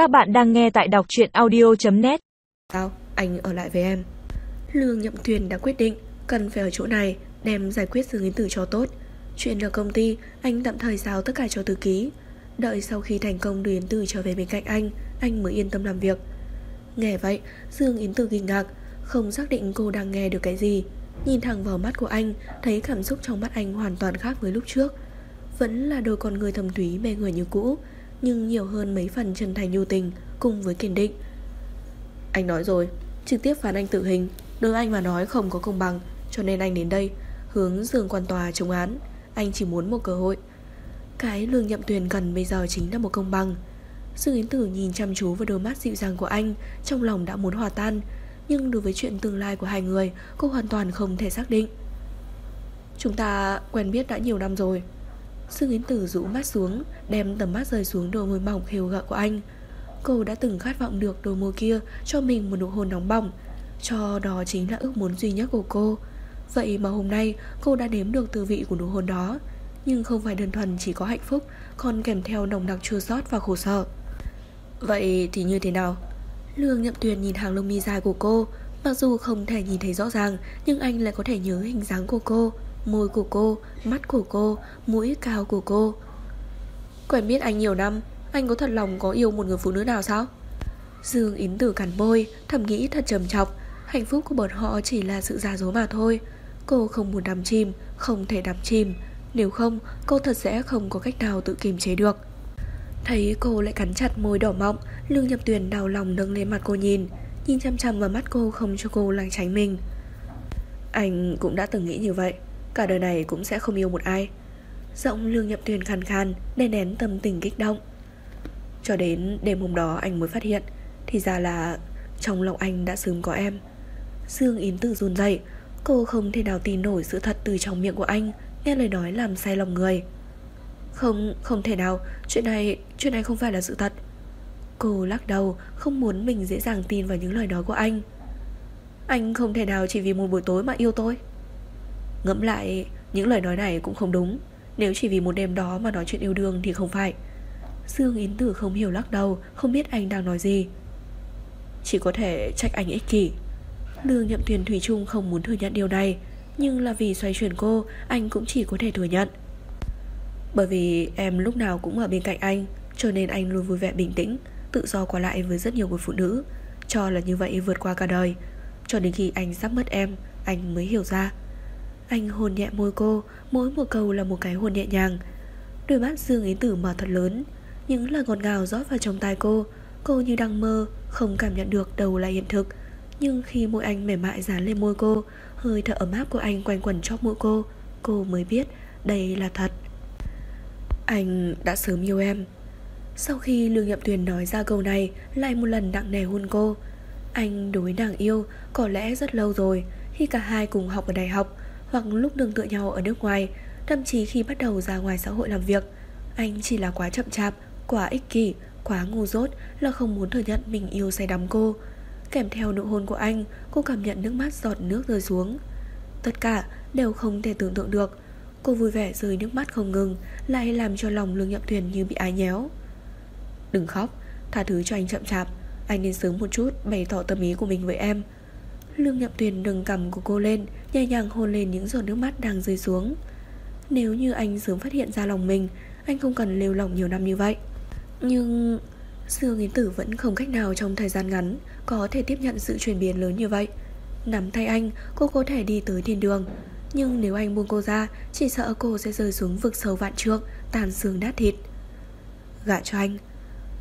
Các bạn đang nghe tại đọc truyện audio.net Sao? Anh ở lại với em. Lương Nhậm Tuyền đã quyết định Cần phải ở chỗ này Đem giải quyết Dương Yến Tử cho tốt. Chuyện ở công ty, Anh tạm thời giao tất cả cho thư ký. Đợi sau khi thành công đưa Yến Tử trở về bên cạnh anh Anh mới yên tâm làm việc. Nghe vậy, Dương Yến Tử kinh ngạc, Không xác định cô đang nghe được cái gì. Nhìn thẳng vào mắt của anh, Thấy cảm xúc trong mắt anh hoàn toàn khác với lúc trước. Vẫn là đôi con người thầm thúy mê người như cũ. Nhưng nhiều hơn mấy phần chân thành nhu tình Cùng với kiên định. Anh nói rồi, Trực tiếp phán anh tử hình Đối anh mà nói không có công bằng, Cho nên anh đến đây, Hướng dương quan tòa chống án. Anh chỉ muốn một cơ hội. Cái lương nhậm tuyền cần bây giờ chính là một công bằng. Dương Yến Tử nhìn chăm chú vào đôi mắt dịu dàng của anh, Trong lòng đã muốn hòa tan, Nhưng đối với chuyện tương lai của hai người, Cô hoàn toàn không thể xác định. Chúng ta quen biết đã nhiều năm rồi. Sương Yến Tử rũ mắt xuống, Đem tầm mắt rời xuống đôi môi mỏng khều gợi của anh. Cô đã từng khát vọng được đôi môi kia Cho mình một nụ hôn nóng bỏng, Cho đó chính là ước muốn duy nhất của cô. Vậy mà hôm nay, cô đã nếm được tư vị của nụ hôn đó. Nhưng không phải đơn thuần chỉ có hạnh phúc, Còn kèm theo nồng nặc chua xót và khổ sở. Vậy thì như thế nào? Lương Nhậm Tuyền nhìn hàng lông mi dài của cô. Mặc dù không thể nhìn thấy rõ ràng, Nhưng anh lại có thể nhớ hình dáng của cô. Môi của cô, mắt của cô, mũi cao của cô. Quen biết anh nhiều năm Anh có thật lòng có yêu một người phụ nữ nào sao? Dương Yến Tử cắn môi Thầm nghĩ thật trầm trọng. Hạnh phúc của bọn họ chỉ là sự giả dối mà thôi. Cô không muốn đắm chìm Không thể đắm chìm. Nếu không cô thật sẽ không có cách nào tự kiềm chế được. Thấy cô lại cắn chặt môi đỏ mọng Lương Nhập Tuyền đau lòng nâng lên mặt cô nhìn Nhìn chăm chăm vào mắt cô không cho cô lảng tránh mình. Anh cũng đã từng nghĩ như vậy. Cả đời này cũng sẽ không yêu một ai. Giọng Lương Nhậm Tuyền khàn khàn Đè nén tâm tình kích động. Cho đến đêm hôm đó anh mới phát hiện Thì ra là trong lòng anh đã sớm có em. Dương Yến Tử run dậy Cô không thể nào tin nổi sự thật từ trong miệng của anh Nghe lời nói làm say lòng người. Không, không thể nào Chuyện này, chuyện này không phải là sự thật. Cô lắc đầu Không muốn mình dễ dàng tin vào những lời nói của anh. Anh không thể nào chỉ vì một buổi tối mà yêu tôi. Ngẫm lại, Những lời nói này cũng không đúng. Nếu chỉ vì một đêm đó mà nói chuyện yêu đương thì không phải. Dương Yến Tử không hiểu lắc đầu, Không biết anh đang nói gì. Chỉ có thể trách anh ích kỷ. Lương Nhậm Tuyền Thủy Trung không muốn thừa nhận điều này, Nhưng là vì xoay chuyển cô, Anh cũng chỉ có thể thừa nhận. Bởi vì em lúc nào cũng ở bên cạnh anh, Cho nên anh luôn vui vẻ bình tĩnh, Tự do qua lại với rất nhiều người phụ nữ. Cho là như vậy vượt qua cả đời. Cho đến khi anh sắp mất em, Anh mới hiểu ra. Anh hôn nhẹ môi cô, Mỗi một câu là một cái hôn nhẹ nhàng. Đôi mắt Dương Yến Tử mở thật lớn, Những lời ngọt ngào rót vào trong tai cô Cô như đang mơ, Không cảm nhận được đầu là hiện thực. Nhưng khi môi anh mềm mại dán lên môi cô, Hơi thở ấm áp của anh quanh quẩn chóp mũi cô Cô mới biết đây là thật. Anh đã sớm yêu em. Sau khi Lương Nhậm Tuyền nói ra câu này, Lại một lần nặng nề hôn cô. Anh đối nàng yêu Có lẽ rất lâu rồi, Khi cả hai cùng học ở đại học hoặc lúc nương tựa nhau ở nước ngoài, Thậm chí khi bắt đầu ra ngoài xã hội làm việc. Anh chỉ là quá chậm chạp, Quá ích kỷ, Quá ngu dốt là không muốn thừa nhận mình yêu say đắm cô. Kèm theo nụ hôn của anh, Cô cảm nhận nước mắt giọt nước rơi xuống. Tất cả đều không thể tưởng tượng được. Cô vui vẻ rơi nước mắt không ngừng, Lại làm cho lòng lương nhậm thuyền như bị ái nhéo. Đừng khóc, Tha thứ cho anh chậm chạp. Anh nên sớm một chút bày tỏ tâm ý của mình với em. Lương nhậm tuyền nâng cầm của cô lên, Nhẹ nhàng hôn lên những giọt nước mắt đang rơi xuống. Nếu như anh sớm phát hiện ra lòng mình, Anh không cần lêu lòng nhiều năm như vậy. Nhưng Dương Yến Tử vẫn không cách nào trong thời gian ngắn Có thể tiếp nhận sự chuyển biến lớn như vậy. Nắm tay anh, Cô có thể đi tới thiên đường. Nhưng nếu anh buông cô ra, Chỉ sợ cô sẽ rơi xuống vực sâu vạn trượng, Tàn xương đát thịt. Gạ cho anh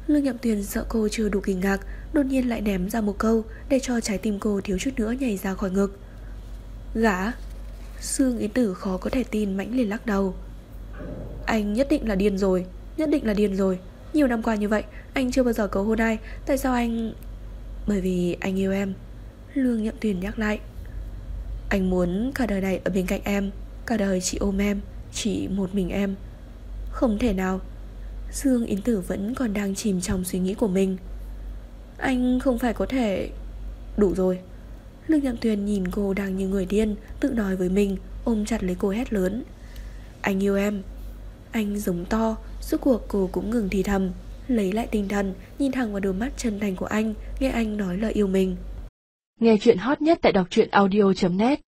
Lương Nhậm Tuyền sợ cô chưa đủ kinh ngạc, Đột nhiên lại ném ra một câu Để cho trái tim cô thiếu chút nữa nhảy ra khỏi ngực. Gã Sương Yến Tử khó có thể tin mãnh liền lắc đầu. Anh nhất định là điên rồi, Nhất định là điên rồi. Nhiều năm qua như vậy, Anh chưa bao giờ cầu hôn ai. Tại sao anh Bởi vì anh yêu em. Lương Nhậm Tuyền nhắc lại. Anh muốn cả đời này ở bên cạnh em, Cả đời chỉ ôm em, Chỉ một mình em. Không thể nào Dương Yến Tử vẫn còn đang chìm trong suy nghĩ của mình. Anh không phải có thể Đủ rồi. Lương Nhậm Tuyền nhìn cô đang như người điên, Tự nói với mình, Ôm chặt lấy cô hét lớn. Anh yêu em. Anh giống to, Suốt cuộc cô cũng ngừng thì thầm. Lấy lại tinh thần, Nhìn thẳng vào đôi mắt chân thành của anh, Nghe anh nói lời yêu mình. Nghe chuyện hot nhất tại đọc truyện audio.net